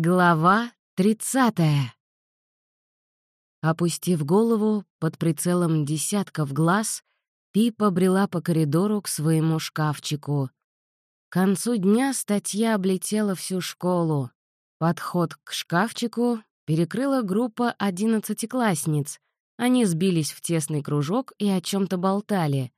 Глава тридцатая. Опустив голову под прицелом десятков глаз, Пипа брела по коридору к своему шкафчику. К концу дня статья облетела всю школу. Подход к шкафчику перекрыла группа одиннадцатиклассниц. Они сбились в тесный кружок и о чем то болтали.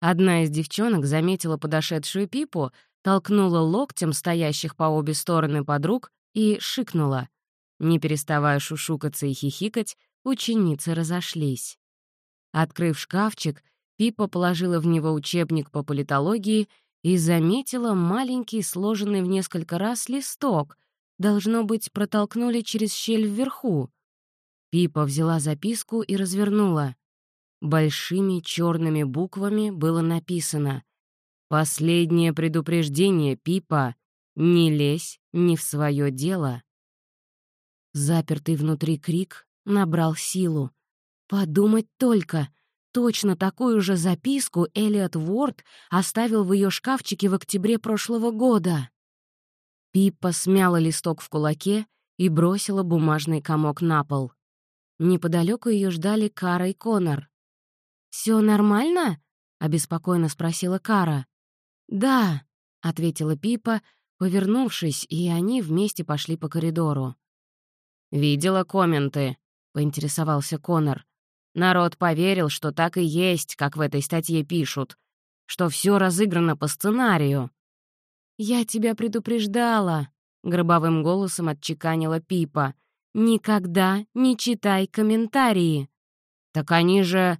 Одна из девчонок заметила подошедшую Пипу, толкнула локтем стоящих по обе стороны подруг и шикнула. Не переставая шушукаться и хихикать, ученицы разошлись. Открыв шкафчик, Пипа положила в него учебник по политологии и заметила маленький, сложенный в несколько раз листок. Должно быть, протолкнули через щель вверху. Пипа взяла записку и развернула. Большими черными буквами было написано «Последнее предупреждение, Пипа. Не лезь не в свое дело». Запертый внутри крик набрал силу. Подумать только, точно такую же записку Элиот Уорд оставил в ее шкафчике в октябре прошлого года. Пиппа смяла листок в кулаке и бросила бумажный комок на пол. Неподалеку ее ждали Кара и Конор. Все нормально?» — обеспокоенно спросила Кара. «Да», — ответила Пипа, повернувшись, и они вместе пошли по коридору. «Видела комменты?» — поинтересовался Конор. «Народ поверил, что так и есть, как в этой статье пишут, что все разыграно по сценарию». «Я тебя предупреждала», — гробовым голосом отчеканила Пипа. «Никогда не читай комментарии». «Так они же...»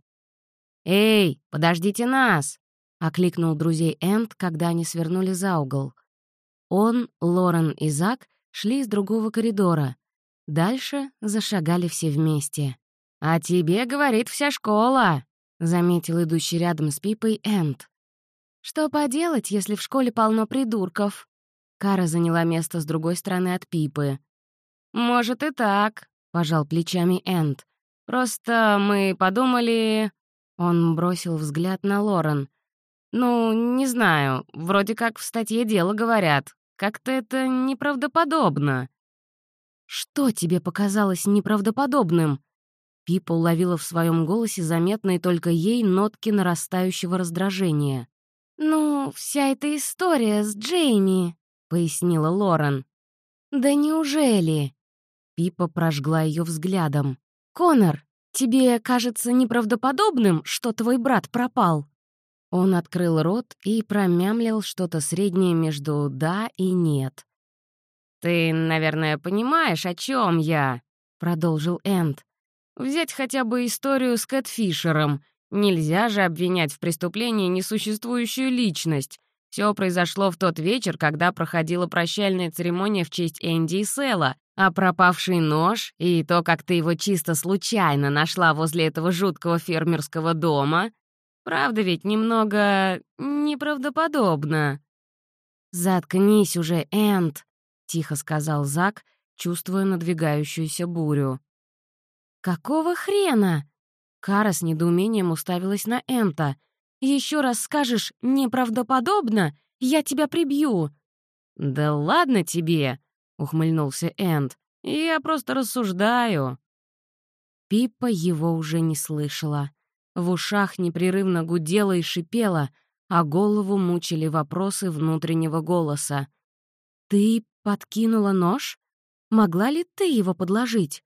«Эй, подождите нас!» — окликнул друзей Энд, когда они свернули за угол. Он, Лорен и Зак шли из другого коридора. Дальше зашагали все вместе. «А тебе, — говорит вся школа!» — заметил идущий рядом с Пипой Энд. «Что поделать, если в школе полно придурков?» Кара заняла место с другой стороны от Пипы. «Может, и так», — пожал плечами Энд. «Просто мы подумали...» Он бросил взгляд на Лорен. «Ну, не знаю, вроде как в статье дело говорят. Как-то это неправдоподобно». «Что тебе показалось неправдоподобным?» Пипа уловила в своем голосе заметные только ей нотки нарастающего раздражения. «Ну, вся эта история с Джейми», — пояснила Лорен. «Да неужели?» Пипа прожгла ее взглядом. «Конор, тебе кажется неправдоподобным, что твой брат пропал?» Он открыл рот и промямлил что-то среднее между «да» и «нет». «Ты, наверное, понимаешь, о чем я?» — продолжил Энд. «Взять хотя бы историю с Кэт Фишером. Нельзя же обвинять в преступлении несуществующую личность. Все произошло в тот вечер, когда проходила прощальная церемония в честь Энди и Сэла, а пропавший нож и то, как ты его чисто случайно нашла возле этого жуткого фермерского дома, правда ведь немного неправдоподобно». «Заткнись уже, Энд», — тихо сказал Зак, чувствуя надвигающуюся бурю. «Какого хрена?» Кара с недоумением уставилась на Энта. Еще раз скажешь «неправдоподобно», я тебя прибью». «Да ладно тебе», — ухмыльнулся Энд. «Я просто рассуждаю». Пиппа его уже не слышала. В ушах непрерывно гудело и шипело, а голову мучили вопросы внутреннего голоса. «Ты Подкинула нож? Могла ли ты его подложить?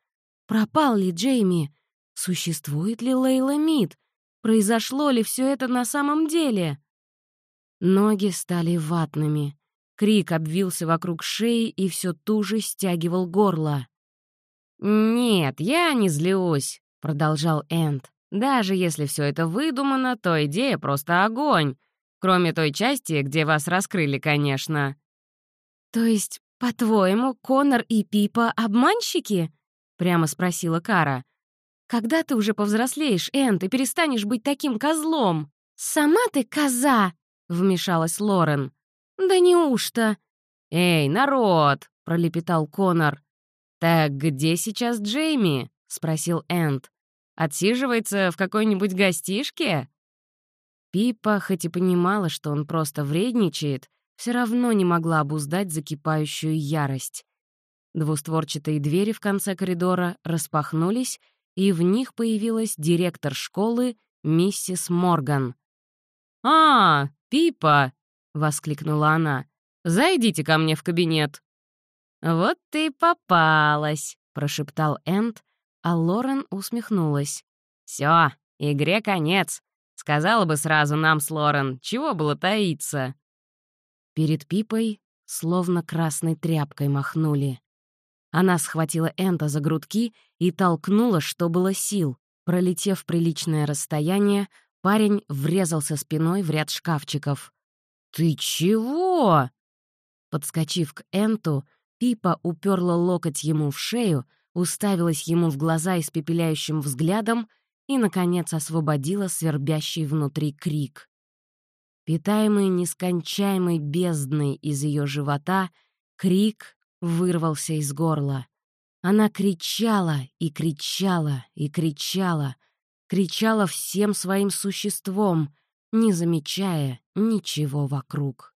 Пропал ли Джейми? Существует ли Лейла Мид? Произошло ли все это на самом деле? Ноги стали ватными. Крик обвился вокруг шеи и все туже стягивал горло. «Нет, я не злюсь», — продолжал Энд. «Даже если все это выдумано, то идея просто огонь. Кроме той части, где вас раскрыли, конечно». «То есть «По-твоему, Конор и Пипа — обманщики?» — прямо спросила Кара. «Когда ты уже повзрослеешь, Энн, ты перестанешь быть таким козлом?» «Сама ты коза!» — вмешалась Лорен. «Да неужто?» «Эй, народ!» — пролепетал Конор. «Так где сейчас Джейми?» — спросил Энд. «Отсиживается в какой-нибудь гостишке?» Пипа, хоть и понимала, что он просто вредничает, все равно не могла обуздать закипающую ярость. Двустворчатые двери в конце коридора распахнулись, и в них появилась директор школы миссис Морган. «А, Пипа!» — воскликнула она. «Зайдите ко мне в кабинет». «Вот ты попалась», — прошептал Энд, а Лорен усмехнулась. «Всё, игре конец. Сказала бы сразу нам с Лорен, чего было таиться?» Перед Пипой словно красной тряпкой махнули. Она схватила Энта за грудки и толкнула, что было сил. Пролетев приличное расстояние, парень врезался спиной в ряд шкафчиков. «Ты чего?» Подскочив к Энту, Пипа уперла локоть ему в шею, уставилась ему в глаза испепеляющим взглядом и, наконец, освободила свербящий внутри крик. Питаемый нескончаемой бездной из ее живота, крик вырвался из горла. Она кричала и кричала и кричала, кричала всем своим существом, не замечая ничего вокруг.